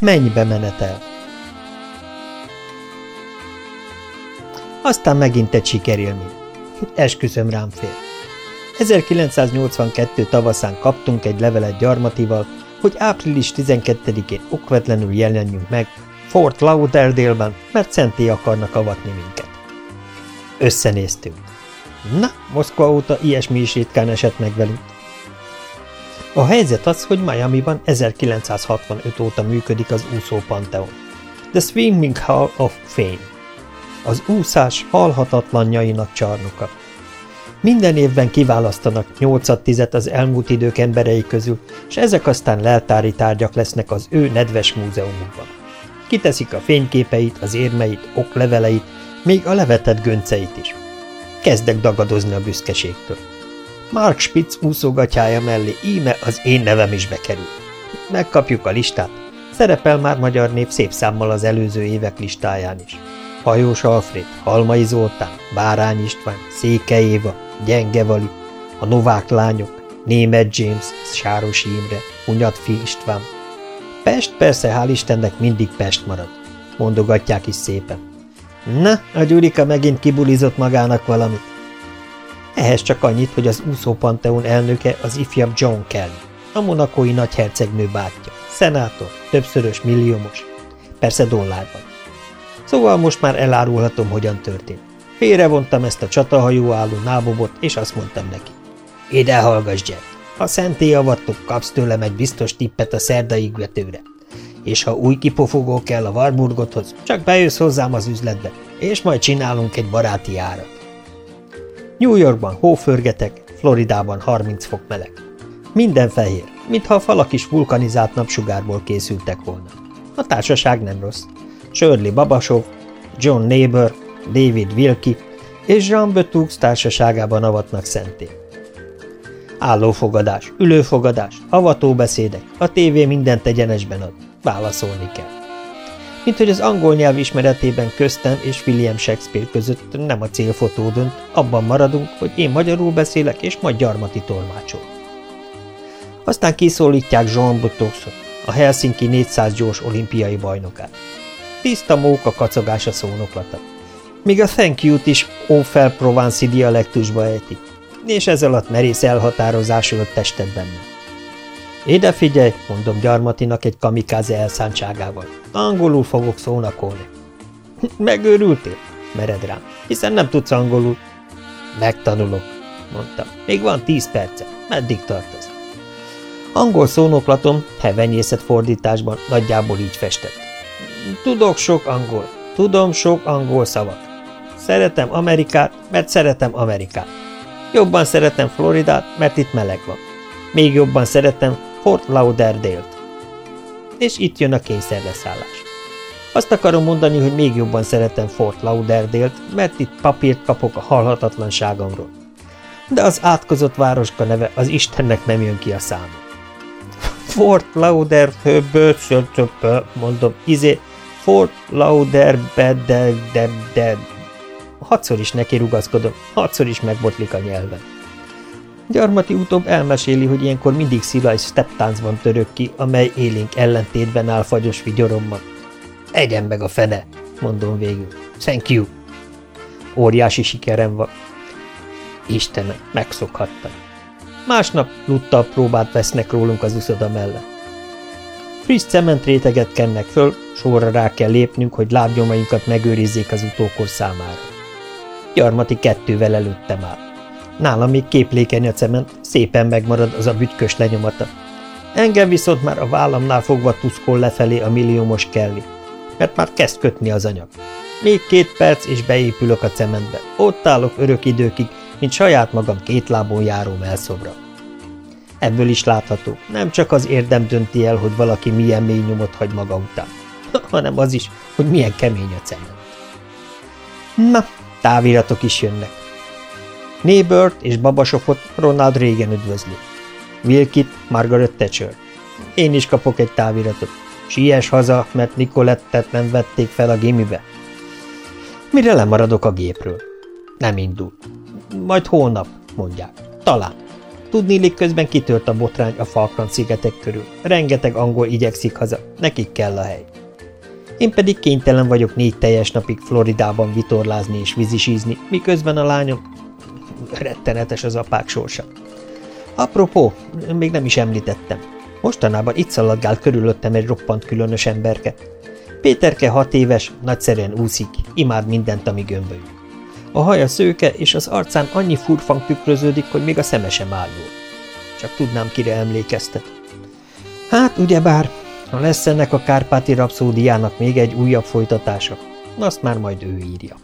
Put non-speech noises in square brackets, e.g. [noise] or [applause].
Mennyibe menetel? Aztán megint egy sikerélmény. Esküszöm rám fér. 1982 tavaszán kaptunk egy levelet gyarmatival, hogy április 12-én okvetlenül jelenjünk meg Fort Lauderdale-ben, mert szenté akarnak avatni minket. Összenéztünk. Na, Moszkva óta ilyesmi is ritkán esett meg velünk. A helyzet az, hogy Miami-ban 1965 óta működik az úszó panteon. The Swimming Hall of Fame. Az úszás halhatatlanjainak csarnoka. Minden évben kiválasztanak 8 az elmúlt idők emberei közül, és ezek aztán leltári tárgyak lesznek az ő nedves múzeumukban. Kiteszik a fényképeit, az érmeit, okleveleit, még a levetett gönceit is. Kezdek dagadozni a büszkeségtől. Mark Spitz úszógatyája mellé íme az én nevem is bekerül. Megkapjuk a listát. Szerepel már magyar név szép számmal az előző évek listáján is. Hajós Alfred, Halmai Zoltán, Bárány István, Széke Éva, Gyenge Vali, a Novák lányok, Német James, Sárosi Imre, Hunyadfi István. Pest persze, hál' Istennek mindig Pest marad, mondogatják is szépen. Na, a Gyurika megint kibulizott magának valamit. Ehhez csak annyit, hogy az úszó panteon elnöke az ifjabb John Kelly, a monakói nagyhercegnő bátyja, szenátor, többszörös milliómos, persze dollárban. Szóval most már elárulhatom, hogyan történt. Félrevontam ezt a csatahajó álló nábobot, és azt mondtam neki. Ide hallgass, Jack! Ha szenté avattok, kapsz tőlem egy biztos tippet a szerdai vetőre. És ha új kipofogó kell a Warburgothoz, csak bejössz hozzám az üzletbe, és majd csinálunk egy baráti árat. New Yorkban hóförgetek, Floridában 30 fok meleg. Minden fehér, mintha a falak is vulkanizált napsugárból készültek volna. A társaság nem rossz. Shirley Babasov, John Neighbor, David Wilkie és Jean Betux társaságában avatnak szenté. Állófogadás, ülőfogadás, avatóbeszédek, a tévé mindent egyenesben ad, válaszolni kell. Mint hogy az angol nyelv ismeretében köztem és William Shakespeare között nem a célfotó dönt, abban maradunk, hogy én magyarul beszélek és majd gyarmati tolmácsol. Aztán kiszólítják Jean Botoxot, a Helsinki 400 gyors olimpiai bajnokát. Tiszta móka kacogás a szónoklata. Míg a thank you-t is Onfel Provence dialektusba ejti, és ez alatt merész elhatározásról tested benne. Ide figyelj, mondom gyarmatinak egy kamikáze elszántságával. Angolul fogok szónakolni. [laughs] Megőrültél? Mered rám, hiszen nem tudsz angolul. Megtanulok, mondtam. Még van tíz perce. Meddig tartasz? Angol szónoklatom hevenyészet fordításban nagyjából így festett. Tudok sok angol, tudom sok angol szavat. Szeretem Amerikát, mert szeretem Amerikát. Jobban szeretem Floridát, mert itt meleg van. Még jobban szeretem Fort Lauderdale-t. És itt jön a kényszerleszállás. Azt akarom mondani, hogy még jobban szeretem Fort Lauderdale-t, mert itt papírt kapok a halhatatlanságomról. De az átkozott városka neve az Istennek nem jön ki a számon. [laughs] Fort Lauderdale, mondom, izé, Fort Lauderdale, Hatszor is neki rugaszkodom, hatszor is megbotlik a nyelven. Gyarmati utóbb elmeséli, hogy ilyenkor mindig Szilaj steptáncban török ki, amely élénk ellentétben áll fagyos vigyoromban. Egyen meg a fene, mondom végül. Thank you. Óriási sikerem van. Istenem, megszokhattam. Másnap lutta próbát vesznek rólunk az uszoda mellett. Friss cementréteget kennek föl, sorra rá kell lépnünk, hogy lábnyomainkat megőrizzék az utókor számára. Gyarmati kettővel előttem áll. Nálam még képlékeny a cement, szépen megmarad az a bütkös lenyomata. Engem viszont már a vállamnál fogva tuszkol lefelé a milliómos kelli, mert már kezd kötni az anyag. Még két perc, és beépülök a cementbe. Ott állok örök időkig, mint saját magam két lábon járó melszobra. Ebből is látható, nem csak az érdem dönti el, hogy valaki milyen mély nyomot hagy maga után, [laughs] hanem az is, hogy milyen kemény a cement. Na, táviratok is jönnek. Nébört és Babasofot Ronald Reagan üdvözli. Wilkit Margaret Thatcher. Én is kapok egy táviratot. Siess haza, mert Nicolettet nem vették fel a gimibe. Mire lemaradok a gépről? Nem indul. Majd holnap, mondják. Talán. Tudnélik közben kitört a botrány a Falkland szigetek körül. Rengeteg angol igyekszik haza, nekik kell a hely. Én pedig kénytelen vagyok négy teljes napig Floridában vitorlázni és vízisízni, miközben a lányom... Rettenetes az apák sorsa. Apropó, még nem is említettem. Mostanában itt szaladgál körülöttem egy roppant különös emberke. Péterke hat éves, nagyszerűen úszik, imád mindent, ami gömbölyű. A haja szőke, és az arcán annyi furfang tükröződik, hogy még a szeme sem áll jól. Csak tudnám, kire emlékeztet. Hát, ugyebár, ha lesz ennek a Kárpáti rapszódiának még egy újabb folytatása, azt már majd ő írja.